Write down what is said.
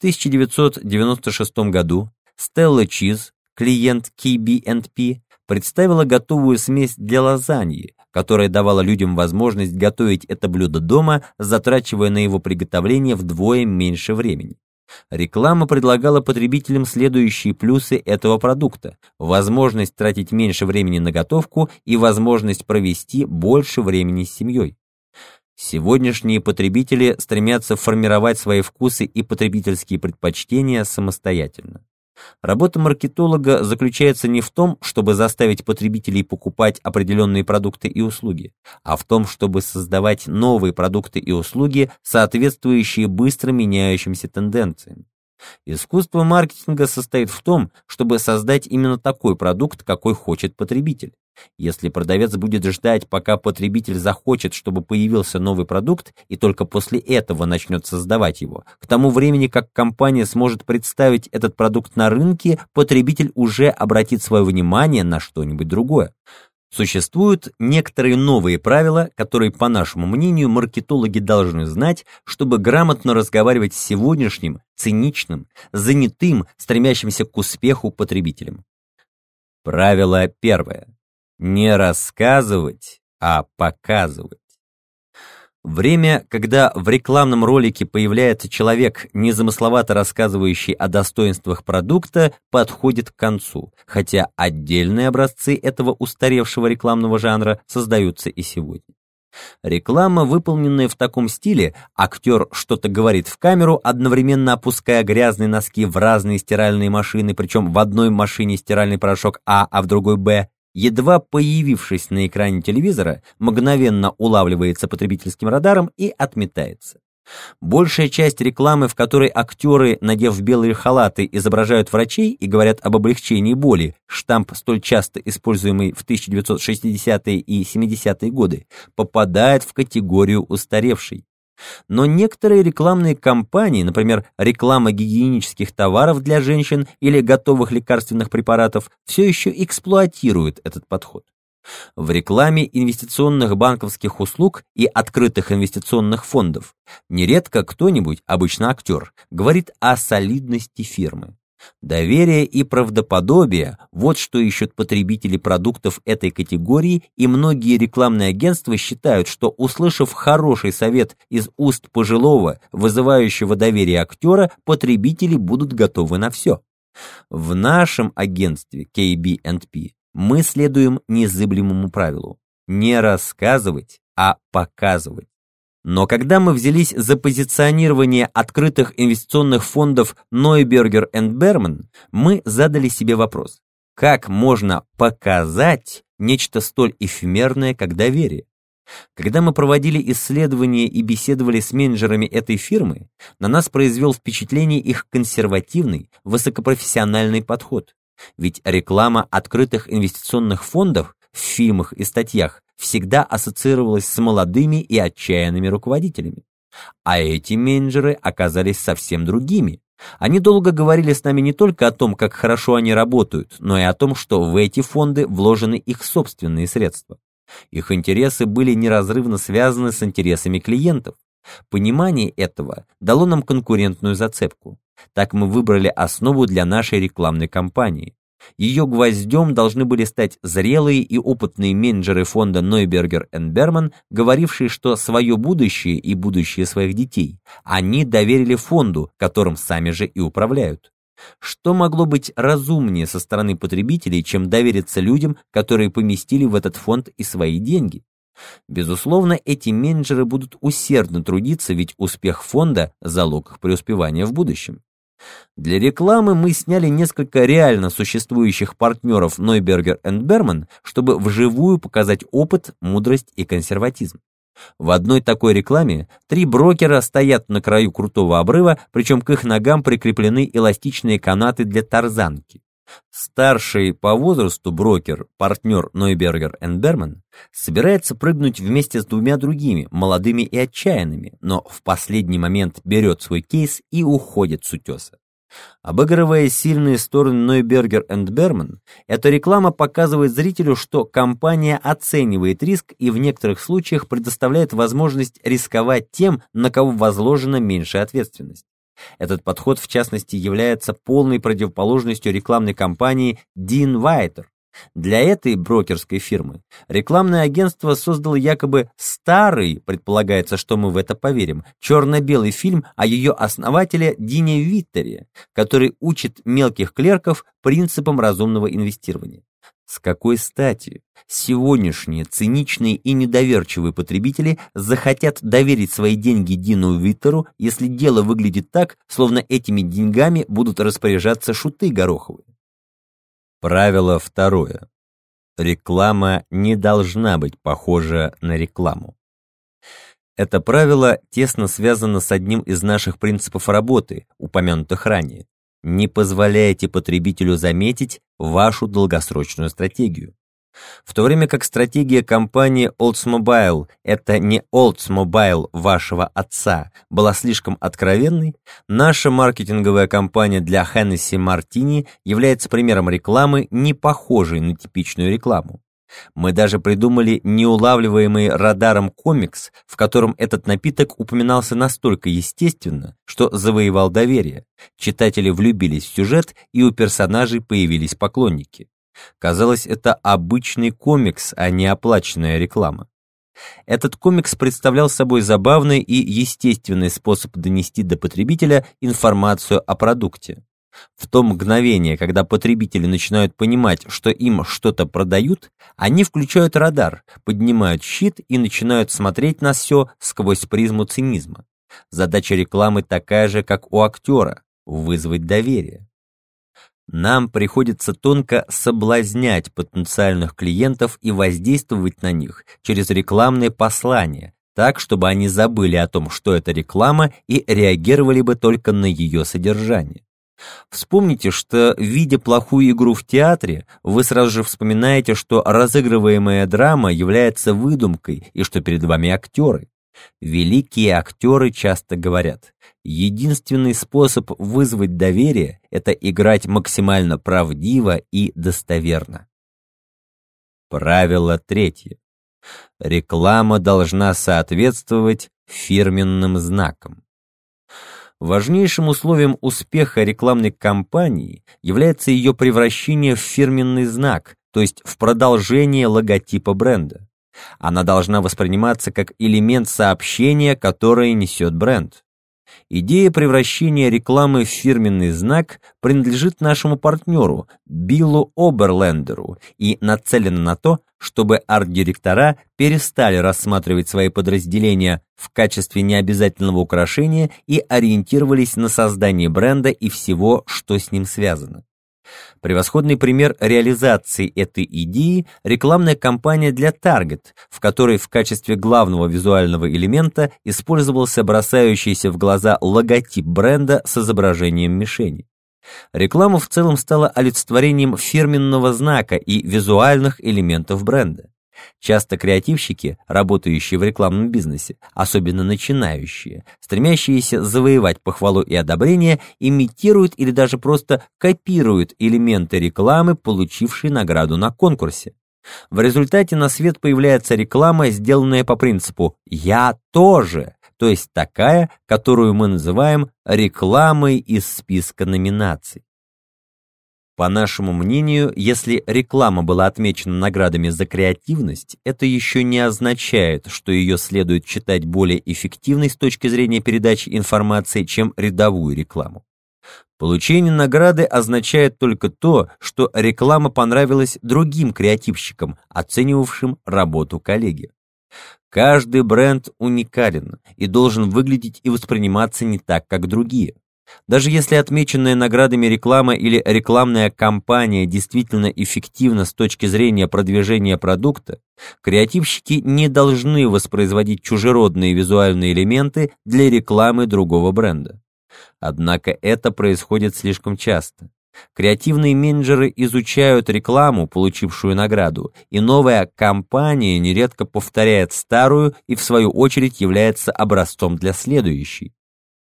1996 году Stella Cheese, клиент KB&P, представила готовую смесь для лазаньи, которая давала людям возможность готовить это блюдо дома, затрачивая на его приготовление вдвое меньше времени. Реклама предлагала потребителям следующие плюсы этого продукта. Возможность тратить меньше времени на готовку и возможность провести больше времени с семьей. Сегодняшние потребители стремятся формировать свои вкусы и потребительские предпочтения самостоятельно. Работа маркетолога заключается не в том, чтобы заставить потребителей покупать определенные продукты и услуги, а в том, чтобы создавать новые продукты и услуги, соответствующие быстро меняющимся тенденциям. Искусство маркетинга состоит в том, чтобы создать именно такой продукт, какой хочет потребитель. Если продавец будет ждать, пока потребитель захочет, чтобы появился новый продукт, и только после этого начнет создавать его, к тому времени, как компания сможет представить этот продукт на рынке, потребитель уже обратит свое внимание на что-нибудь другое. Существуют некоторые новые правила, которые, по нашему мнению, маркетологи должны знать, чтобы грамотно разговаривать с сегодняшним, циничным, занятым, стремящимся к успеху потребителем. Правило первое. Не рассказывать, а показывать. Время, когда в рекламном ролике появляется человек, незамысловато рассказывающий о достоинствах продукта, подходит к концу, хотя отдельные образцы этого устаревшего рекламного жанра создаются и сегодня. Реклама, выполненная в таком стиле, актер что-то говорит в камеру, одновременно опуская грязные носки в разные стиральные машины, причем в одной машине стиральный порошок А, а в другой Б, едва появившись на экране телевизора, мгновенно улавливается потребительским радаром и отметается. Большая часть рекламы, в которой актеры, надев белые халаты, изображают врачей и говорят об облегчении боли, штамп, столь часто используемый в 1960-е и 70-е годы, попадает в категорию устаревшей. Но некоторые рекламные кампании, например, реклама гигиенических товаров для женщин или готовых лекарственных препаратов, все еще эксплуатируют этот подход. В рекламе инвестиционных банковских услуг и открытых инвестиционных фондов нередко кто-нибудь, обычно актер, говорит о солидности фирмы. Доверие и правдоподобие – вот что ищут потребители продуктов этой категории, и многие рекламные агентства считают, что, услышав хороший совет из уст пожилого, вызывающего доверие актера, потребители будут готовы на все. В нашем агентстве KB&P мы следуем незыблемому правилу – не рассказывать, а показывать. Но когда мы взялись за позиционирование открытых инвестиционных фондов Neuberger Berman, мы задали себе вопрос, как можно показать нечто столь эфемерное, как доверие? Когда мы проводили исследования и беседовали с менеджерами этой фирмы, на нас произвел впечатление их консервативный, высокопрофессиональный подход. Ведь реклама открытых инвестиционных фондов в фильмах и статьях всегда ассоциировалась с молодыми и отчаянными руководителями. А эти менеджеры оказались совсем другими. Они долго говорили с нами не только о том, как хорошо они работают, но и о том, что в эти фонды вложены их собственные средства. Их интересы были неразрывно связаны с интересами клиентов. Понимание этого дало нам конкурентную зацепку. Так мы выбрали основу для нашей рекламной кампании. Ее гвоздем должны были стать зрелые и опытные менеджеры фонда Нойбергер Берман, говорившие, что свое будущее и будущее своих детей они доверили фонду, которым сами же и управляют. Что могло быть разумнее со стороны потребителей, чем довериться людям, которые поместили в этот фонд и свои деньги? Безусловно, эти менеджеры будут усердно трудиться, ведь успех фонда – залог их преуспевания в будущем. Для рекламы мы сняли несколько реально существующих партнеров Нойбергер и Берман, чтобы вживую показать опыт, мудрость и консерватизм. В одной такой рекламе три брокера стоят на краю крутого обрыва, причем к их ногам прикреплены эластичные канаты для тарзанки. Старший по возрасту брокер, партнер Нойбергер Берман, собирается прыгнуть вместе с двумя другими, молодыми и отчаянными, но в последний момент берет свой кейс и уходит с утеса. Обыгрывая сильные стороны Нойбергер Берман, эта реклама показывает зрителю, что компания оценивает риск и в некоторых случаях предоставляет возможность рисковать тем, на кого возложена меньшая ответственность. Этот подход, в частности, является полной противоположностью рекламной кампании Dean Whiter. Для этой брокерской фирмы рекламное агентство создало якобы старый, предполагается, что мы в это поверим, черно-белый фильм о ее основателе Дине Виттере, который учит мелких клерков принципам разумного инвестирования. С какой стати сегодняшние циничные и недоверчивые потребители захотят доверить свои деньги Дину Виттеру, если дело выглядит так, словно этими деньгами будут распоряжаться шуты Гороховы? Правило второе. Реклама не должна быть похожа на рекламу. Это правило тесно связано с одним из наших принципов работы, упомянутых ранее. Не позволяйте потребителю заметить вашу долгосрочную стратегию. В то время как стратегия компании Oldsmobile «это не Oldsmobile вашего отца» была слишком откровенной, наша маркетинговая кампания для Hennessy Martini является примером рекламы, не похожей на типичную рекламу. Мы даже придумали неулавливаемый радаром комикс, в котором этот напиток упоминался настолько естественно, что завоевал доверие. Читатели влюбились в сюжет, и у персонажей появились поклонники. Казалось, это обычный комикс, а не оплаченная реклама. Этот комикс представлял собой забавный и естественный способ донести до потребителя информацию о продукте. В то мгновение, когда потребители начинают понимать, что им что-то продают, они включают радар, поднимают щит и начинают смотреть на все сквозь призму цинизма. Задача рекламы такая же, как у актера – вызвать доверие. Нам приходится тонко соблазнять потенциальных клиентов и воздействовать на них через рекламные послания, так, чтобы они забыли о том, что это реклама, и реагировали бы только на ее содержание. Вспомните, что, видя плохую игру в театре, вы сразу же вспоминаете, что разыгрываемая драма является выдумкой и что перед вами актеры. Великие актеры часто говорят, единственный способ вызвать доверие – это играть максимально правдиво и достоверно. Правило третье. Реклама должна соответствовать фирменным знакам. Важнейшим условием успеха рекламной кампании является ее превращение в фирменный знак, то есть в продолжение логотипа бренда. Она должна восприниматься как элемент сообщения, которое несет бренд. Идея превращения рекламы в фирменный знак принадлежит нашему партнеру Биллу Оберлендеру и нацелена на то, чтобы арт-директора перестали рассматривать свои подразделения в качестве необязательного украшения и ориентировались на создание бренда и всего, что с ним связано. Превосходный пример реализации этой идеи – рекламная кампания для Target, в которой в качестве главного визуального элемента использовался бросающийся в глаза логотип бренда с изображением мишени. Реклама в целом стала олицетворением фирменного знака и визуальных элементов бренда. Часто креативщики, работающие в рекламном бизнесе, особенно начинающие, стремящиеся завоевать похвалу и одобрение, имитируют или даже просто копируют элементы рекламы, получившие награду на конкурсе. В результате на свет появляется реклама, сделанная по принципу «я тоже», то есть такая, которую мы называем рекламой из списка номинаций. По нашему мнению, если реклама была отмечена наградами за креативность, это еще не означает, что ее следует считать более эффективной с точки зрения передачи информации, чем рядовую рекламу. Получение награды означает только то, что реклама понравилась другим креативщикам, оценивавшим работу коллеги. Каждый бренд уникален и должен выглядеть и восприниматься не так, как другие. Даже если отмеченная наградами реклама или рекламная кампания действительно эффективна с точки зрения продвижения продукта, креативщики не должны воспроизводить чужеродные визуальные элементы для рекламы другого бренда. Однако это происходит слишком часто. Креативные менеджеры изучают рекламу, получившую награду, и новая кампания нередко повторяет старую и в свою очередь является образцом для следующей.